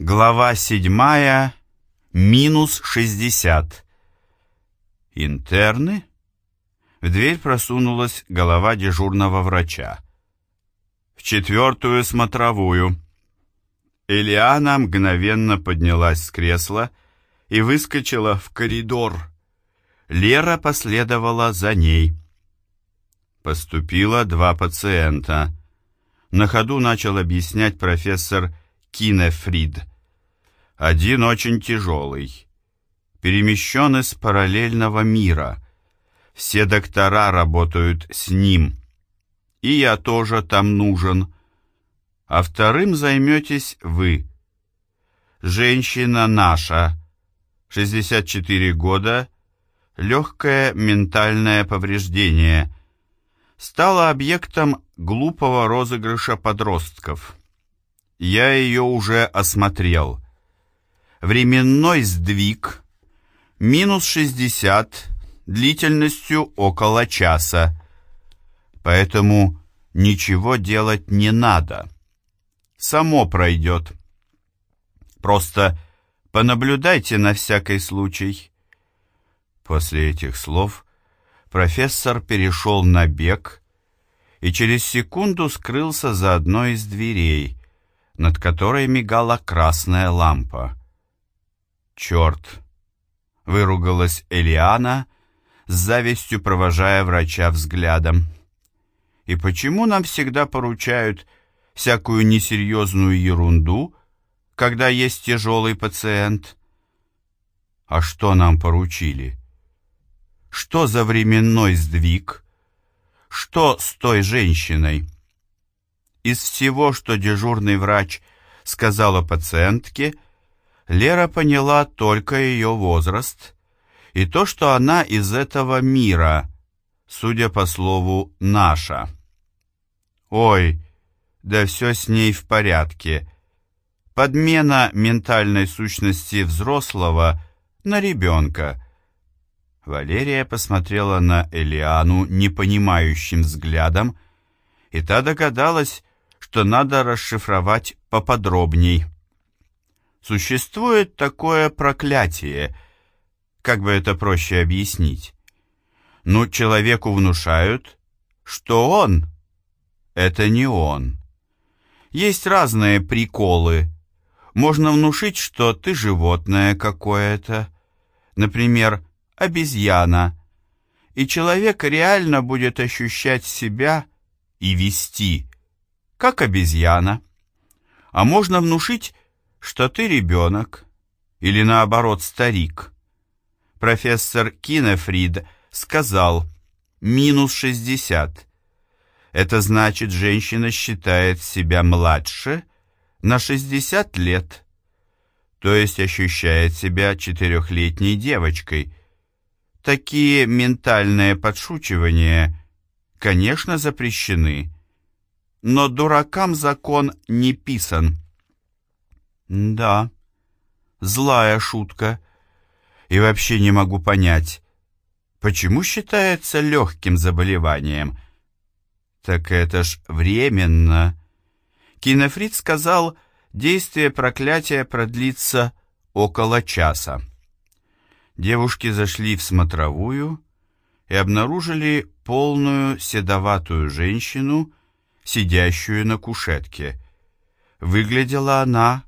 Глава седьмая. Минус шестьдесят. Интерны? В дверь просунулась голова дежурного врача. В четвертую смотровую. Элиана мгновенно поднялась с кресла и выскочила в коридор. Лера последовала за ней. Поступило два пациента. На ходу начал объяснять профессор Кинефрид. Один очень тяжелый. Перемещен из параллельного мира. Все доктора работают с ним. И я тоже там нужен. А вторым займетесь вы. Женщина наша, 64 года, легкое ментальное повреждение, стала объектом глупого розыгрыша подростков. Я ее уже осмотрел. Временной сдвиг минус 60 длительностью около часа. Поэтому ничего делать не надо. Само пройдет. Просто понаблюдайте на всякий случай. После этих слов профессор перешел на бег и через секунду скрылся за одной из дверей, над которой мигала красная лампа. «Черт!» — выругалась Элиана, с завистью провожая врача взглядом. «И почему нам всегда поручают всякую несерьезную ерунду, когда есть тяжелый пациент?» «А что нам поручили?» «Что за временной сдвиг?» «Что с той женщиной?» Из всего, что дежурный врач сказала пациентке, Лера поняла только ее возраст и то, что она из этого мира, судя по слову «наша». «Ой, да все с ней в порядке», подмена ментальной сущности взрослого на ребенка. Валерия посмотрела на Элиану непонимающим взглядом, и та догадалась, что надо расшифровать поподробней. Существует такое проклятие, как бы это проще объяснить. Ну, человеку внушают, что он — это не он. Есть разные приколы. Можно внушить, что ты животное какое-то, например, обезьяна, и человек реально будет ощущать себя и вести как обезьяна. А можно внушить, что ты ребенок, или наоборот старик. Профессор Кинефрид сказал «минус 60». Это значит, женщина считает себя младше на 60 лет, то есть ощущает себя четырехлетней девочкой. Такие ментальные подшучивания, конечно, запрещены но дуракам закон не писан. Да, злая шутка. И вообще не могу понять, почему считается легким заболеванием? Так это ж временно. Кинофрид сказал, действие проклятия продлится около часа. Девушки зашли в смотровую и обнаружили полную седоватую женщину, сидящую на кушетке. Выглядела она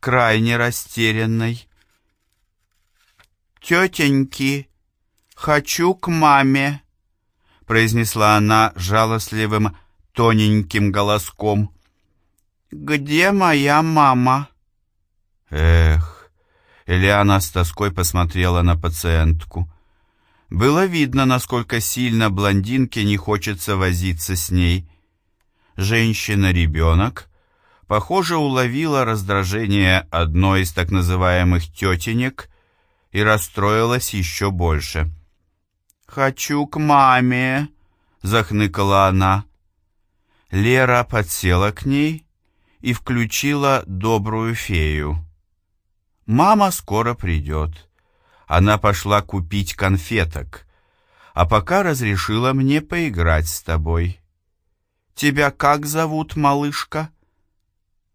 крайне растерянной. «Тетеньки, хочу к маме», — произнесла она жалостливым, тоненьким голоском. «Где моя мама?» «Эх!» — Элиана с тоской посмотрела на пациентку. Было видно, насколько сильно блондинке не хочется возиться с ней женщина-ребенок, похоже, уловила раздражение одной из так называемых тетенек и расстроилась еще больше. «Хочу к маме», — захныкала она. Лера подсела к ней и включила добрую фею. «Мама скоро придет. Она пошла купить конфеток, а пока разрешила мне поиграть с тобой». Тебя как зовут, малышка?»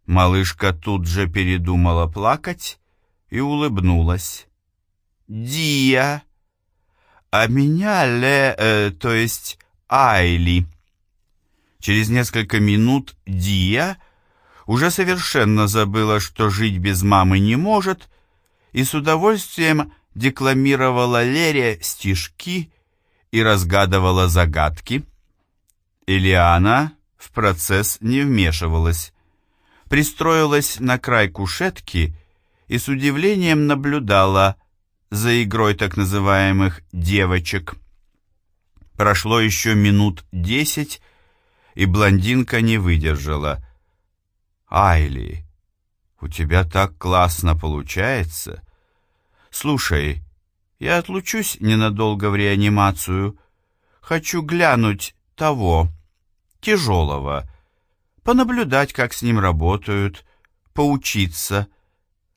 Малышка тут же передумала плакать и улыбнулась. «Дия!» «А меня Ле... Э, то есть Айли». Через несколько минут Дия уже совершенно забыла, что жить без мамы не может, и с удовольствием декламировала Лере стишки и разгадывала загадки. Элиана в процесс не вмешивалась, пристроилась на край кушетки и с удивлением наблюдала за игрой так называемых «девочек». Прошло еще минут десять, и блондинка не выдержала. «Айли, у тебя так классно получается. Слушай, я отлучусь ненадолго в реанимацию. Хочу глянуть того, тяжелого, понаблюдать, как с ним работают, поучиться,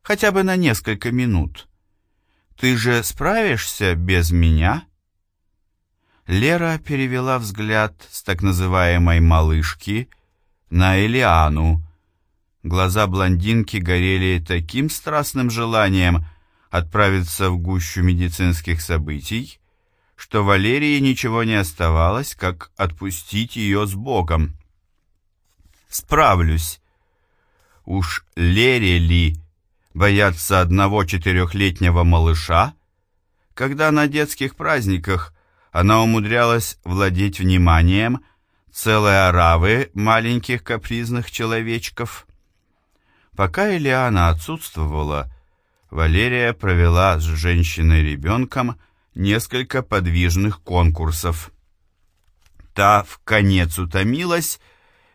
хотя бы на несколько минут. Ты же справишься без меня?» Лера перевела взгляд с так называемой «малышки» на Элиану. Глаза блондинки горели таким страстным желанием отправиться в гущу медицинских событий, что Валерии ничего не оставалось, как отпустить ее с Богом. «Справлюсь. Уж Лере ли бояться одного четырехлетнего малыша, когда на детских праздниках она умудрялась владеть вниманием целой оравы маленьких капризных человечков. Пока Элиана отсутствовала, Валерия провела с женщиной-ребенком несколько подвижных конкурсов. Та в конец утомилась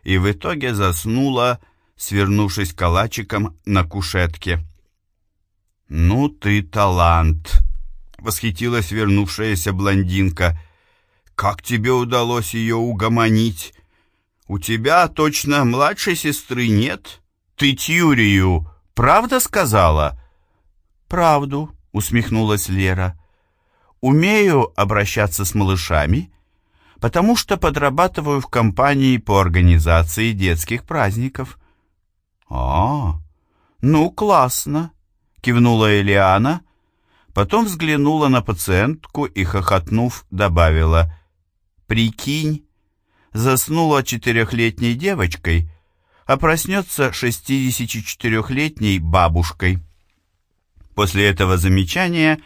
и в итоге заснула, свернувшись калачиком на кушетке. «Ну ты талант!» — восхитилась вернувшаяся блондинка. «Как тебе удалось ее угомонить? У тебя точно младшей сестры нет? Ты Тюрию правда сказала?» «Правду», — усмехнулась Лера умею обращаться с малышами, потому что подрабатываю в компании по организации детских праздников. А, ну классно, кивнула Элиана, потом взглянула на пациентку и хохотнув добавила: "Прикинь, заснула четырехлетней девочкой, а проснется 64-летней бабушкой". После этого замечания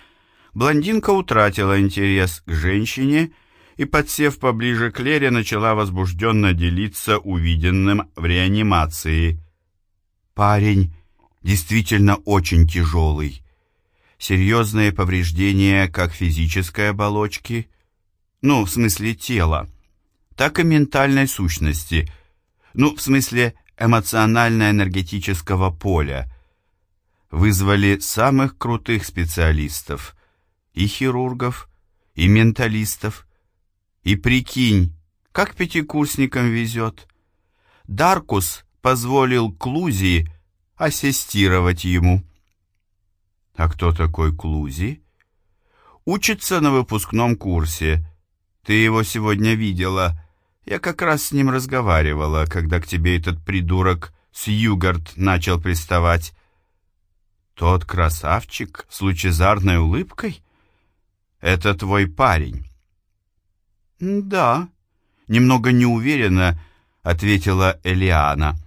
блондинка утратила интерес к женщине и, подсев поближе к Лере, начала возбужденно делиться увиденным в реанимации. «Парень действительно очень тяжелый. Серьезные повреждения как физической оболочки, ну, в смысле тела, так и ментальной сущности, ну, в смысле эмоционально-энергетического поля. Вызвали самых крутых специалистов, и хирургов, и менталистов. И прикинь, как пятикурсникам везет. Даркус позволил Клузи ассистировать ему. А кто такой Клузи? Учится на выпускном курсе. Ты его сегодня видела. Я как раз с ним разговаривала, когда к тебе этот придурок Сьюгард начал приставать. Тот красавчик с лучезарной улыбкой? Это твой парень?» «Да», — немного неуверенно ответила Элиана.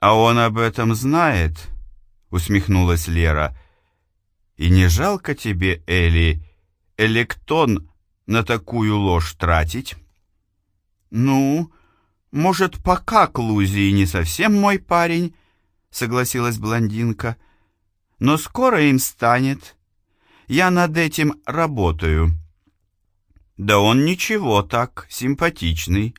«А он об этом знает?» — усмехнулась Лера. «И не жалко тебе, Эли, электон на такую ложь тратить?» «Ну, может, пока Клузий не совсем мой парень», — согласилась блондинка. «Но скоро им станет. Я над этим работаю». «Да он ничего так, симпатичный.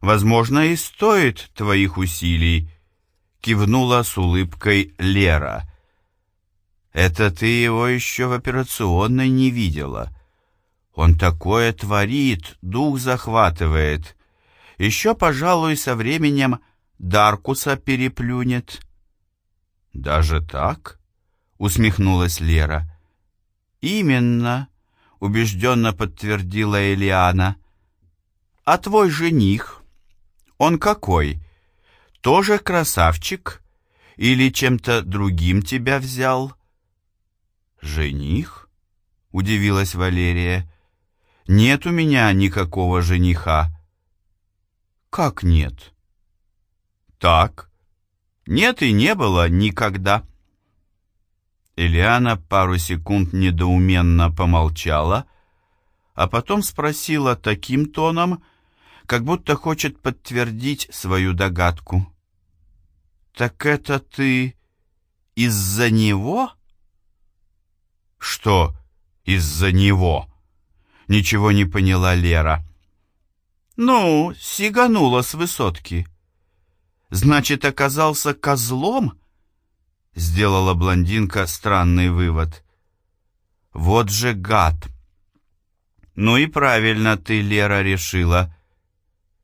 Возможно, и стоит твоих усилий», — кивнула с улыбкой Лера. «Это ты его еще в операционной не видела. Он такое творит, дух захватывает. Еще, пожалуй, со временем Даркуса переплюнет». «Даже так?» — усмехнулась Лера. «Именно», — убежденно подтвердила Элиана. «А твой жених? Он какой? тоже красавчик или чем-то другим тебя взял?» «Жених?» — удивилась Валерия. «Нет у меня никакого жениха». «Как нет?» «Так. Нет и не было никогда». Элиана пару секунд недоуменно помолчала, а потом спросила таким тоном, как будто хочет подтвердить свою догадку. «Так это ты из-за него?» «Что из-за него?» Ничего не поняла Лера. «Ну, сиганула с высотки. Значит, оказался козлом?» Сделала блондинка странный вывод. «Вот же гад!» «Ну и правильно ты, Лера, решила.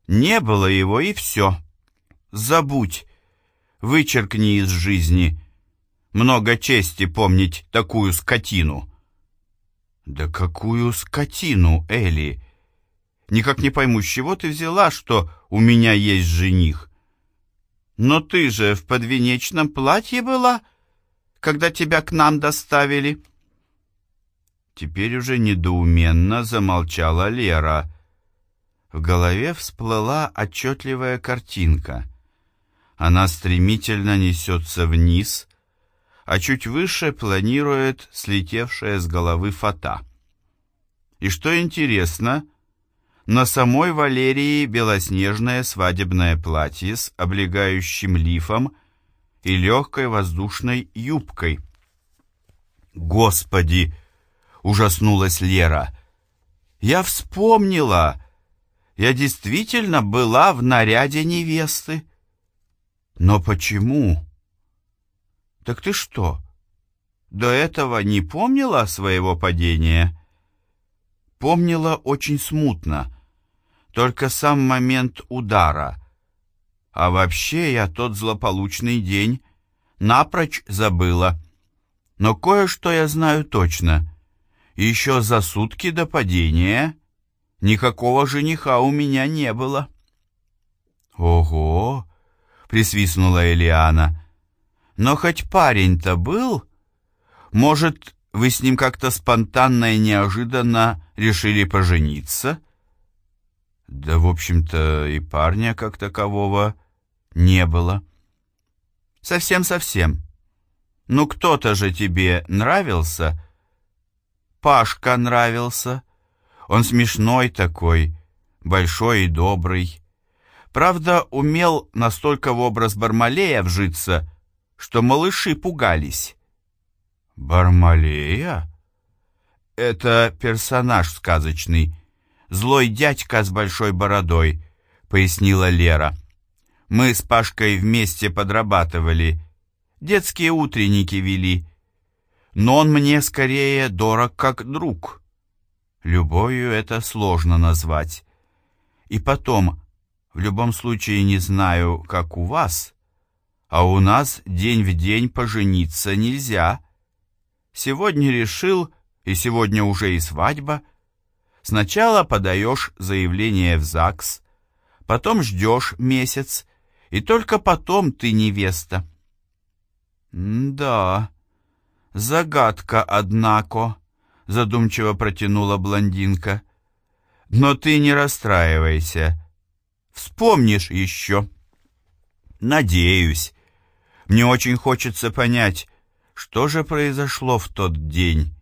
Не было его, и все. Забудь, вычеркни из жизни. Много чести помнить такую скотину». «Да какую скотину, Элли? Никак не пойму, с чего ты взяла, что у меня есть жених?» «Но ты же в подвенечном платье была, когда тебя к нам доставили». Теперь уже недоуменно замолчала Лера. В голове всплыла отчетливая картинка. Она стремительно несется вниз, а чуть выше планирует слетевшая с головы фата. И что интересно, на самой Валерии белоснежное свадебное платье с облегающим лифом и легкой воздушной юбкой. «Господи!» — ужаснулась Лера. «Я вспомнила! Я действительно была в наряде невесты. Но почему?» «Так ты что, до этого не помнила своего падения?» «Помнила очень смутно, только сам момент удара. А вообще я тот злополучный день напрочь забыла. Но кое-что я знаю точно. Еще за сутки до падения никакого жениха у меня не было». «Ого!» — присвистнула Элиана. Но хоть парень-то был, может, вы с ним как-то спонтанно и неожиданно решили пожениться? Да, в общем-то, и парня как такового не было. Совсем-совсем. Ну, кто-то же тебе нравился? Пашка нравился. Он смешной такой, большой и добрый. Правда, умел настолько в образ Бармалея вжиться, что малыши пугались. «Бармалея?» «Это персонаж сказочный, злой дядька с большой бородой», — пояснила Лера. «Мы с Пашкой вместе подрабатывали, детские утренники вели, но он мне скорее дорог как друг. Любовью это сложно назвать. И потом, в любом случае не знаю, как у вас, а у нас день в день пожениться нельзя. Сегодня решил, и сегодня уже и свадьба. Сначала подаешь заявление в ЗАГС, потом ждешь месяц, и только потом ты невеста. «Да, загадка, однако», — задумчиво протянула блондинка. «Но ты не расстраивайся. Вспомнишь еще». «Надеюсь», мне очень хочется понять, что же произошло в тот день.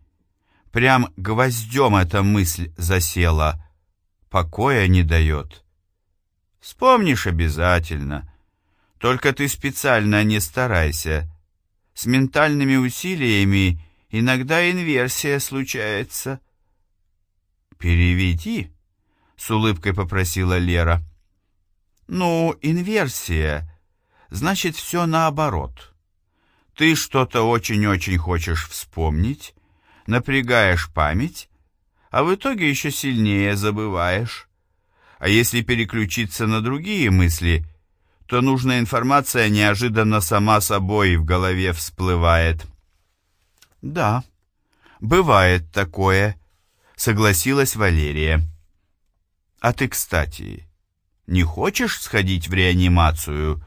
Прям гвоздем эта мысль засела, покоя не дает. Вспомнишь обязательно. Только ты специально не старайся. С ментальными усилиями иногда инверсия случается. «Переведи», — с улыбкой попросила Лера. «Ну, инверсия значит все наоборот. Ты что-то очень-очень хочешь вспомнить, напрягаешь память, а в итоге еще сильнее забываешь. А если переключиться на другие мысли, то нужная информация неожиданно сама собой в голове всплывает. «Да, бывает такое», — согласилась Валерия. «А ты, кстати, не хочешь сходить в реанимацию?»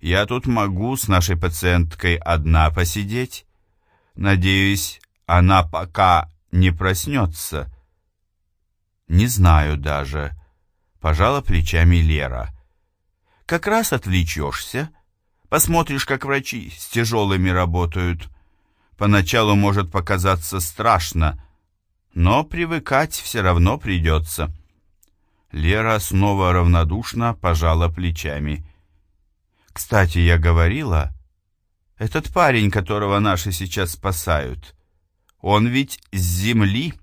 Я тут могу с нашей пациенткой одна посидеть. Надеюсь, она пока не проснется. Не знаю даже. Пожала плечами Лера. Как раз отвлечешься. Посмотришь, как врачи с тяжелыми работают. Поначалу может показаться страшно, но привыкать все равно придется. Лера снова равнодушно пожала плечами. «Кстати, я говорила, этот парень, которого наши сейчас спасают, он ведь с земли».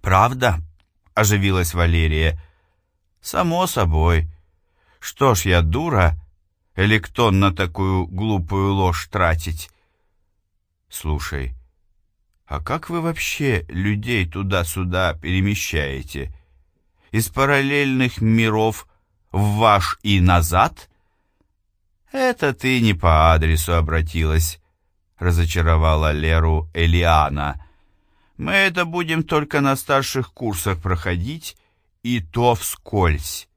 «Правда?» — оживилась Валерия. «Само собой. Что ж я дура, или кто на такую глупую ложь тратить?» «Слушай, а как вы вообще людей туда-сюда перемещаете? Из параллельных миров в ваш и назад?» «Это ты не по адресу обратилась», — разочаровала Леру Элиана. «Мы это будем только на старших курсах проходить, и то вскользь».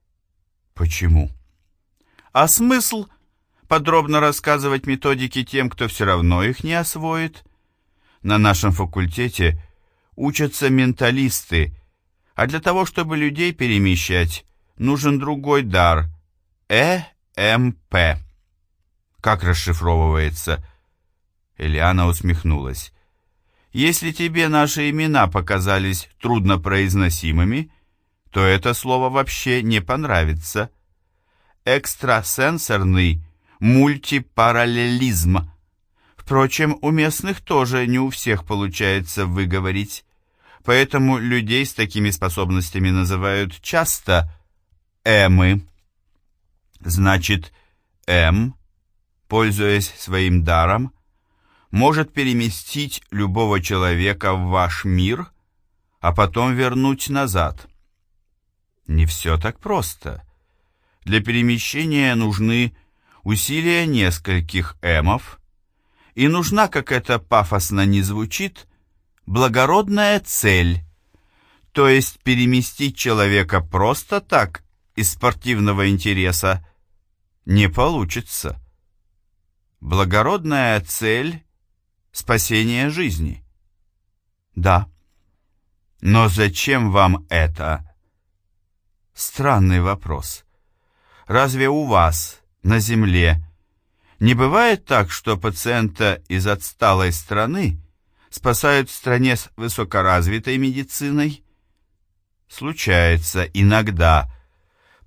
«Почему?» «А смысл подробно рассказывать методики тем, кто все равно их не освоит?» На нашем факультете учатся менталисты, а для того, чтобы людей перемещать, нужен другой дар — ЭМП. Как расшифровывается? Элиана усмехнулась. Если тебе наши имена показались труднопроизносимыми, то это слово вообще не понравится. Экстрасенсорный мультипараллелизм. Впрочем, у местных тоже не у всех получается выговорить. Поэтому людей с такими способностями называют часто «эмы». Значит, «эм» пользуясь своим даром, может переместить любого человека в ваш мир, а потом вернуть назад. Не все так просто. Для перемещения нужны усилия нескольких эмов, и нужна, как это пафосно не звучит, благородная цель, то есть переместить человека просто так из спортивного интереса не получится. Благородная цель — спасение жизни. Да. Но зачем вам это? Странный вопрос. Разве у вас на Земле не бывает так, что пациента из отсталой страны спасают в стране с высокоразвитой медициной? Случается иногда.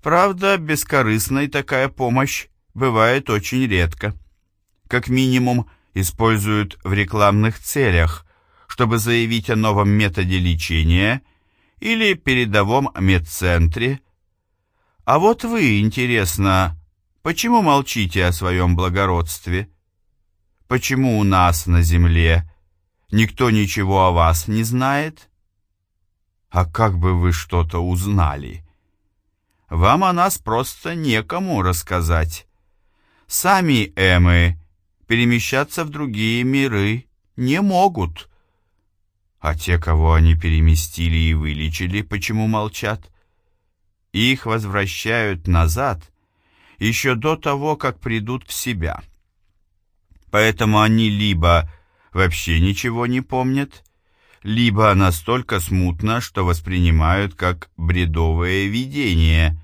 Правда, бескорыстной такая помощь бывает очень редко как минимум используют в рекламных целях, чтобы заявить о новом методе лечения или передовом медцентре. А вот вы, интересно, почему молчите о своем благородстве? Почему у нас на земле никто ничего о вас не знает? А как бы вы что-то узнали? Вам о нас просто некому рассказать. Сами Эмы перемещаться в другие миры не могут. А те, кого они переместили и вылечили, почему молчат? Их возвращают назад еще до того, как придут в себя. Поэтому они либо вообще ничего не помнят, либо настолько смутно, что воспринимают как бредовое видение.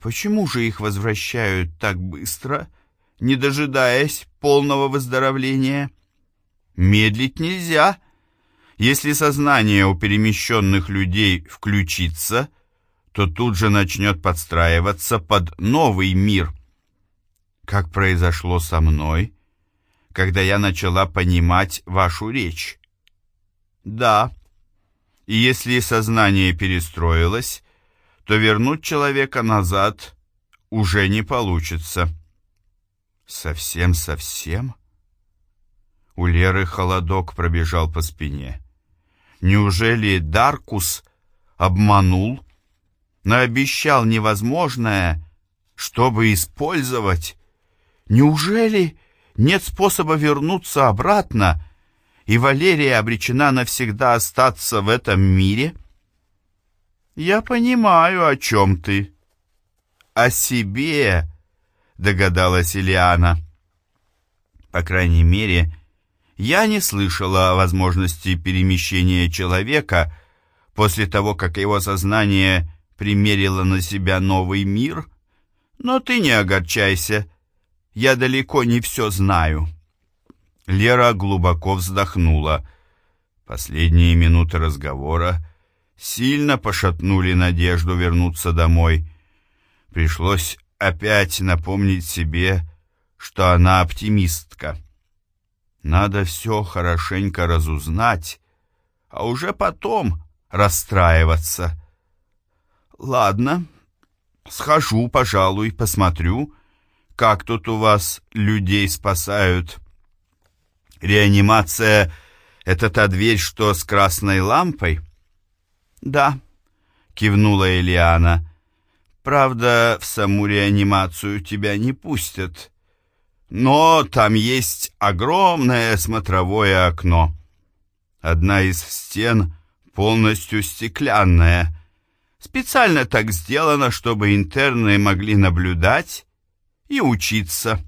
Почему же их возвращают так быстро не дожидаясь полного выздоровления. Медлить нельзя. Если сознание у перемещенных людей включится, то тут же начнет подстраиваться под новый мир. Как произошло со мной, когда я начала понимать вашу речь. Да, и если сознание перестроилось, то вернуть человека назад уже не получится. Совсем-совсем? У Леры холодок пробежал по спине. Неужели Даркус обманул, наобещал невозможное, чтобы использовать? Неужели нет способа вернуться обратно, и Валерия обречена навсегда остаться в этом мире? Я понимаю, о чем ты. О себе догадалась Ильяна. По крайней мере, я не слышала о возможности перемещения человека после того, как его сознание примерило на себя новый мир. Но ты не огорчайся, я далеко не все знаю. Лера глубоко вздохнула. Последние минуты разговора сильно пошатнули надежду вернуться домой. Пришлось опять напомнить себе, что она оптимистка. Надо все хорошенько разузнать, а уже потом расстраиваться. Ладно, схожу, пожалуй, посмотрю, как тут у вас людей спасают. Реанимация — это та дверь, что с красной лампой? Да, кивнула Элиана. Правда, в саму реанимацию тебя не пустят. Но там есть огромное смотровое окно. Одна из стен полностью стеклянная. Специально так сделано, чтобы интерны могли наблюдать и учиться.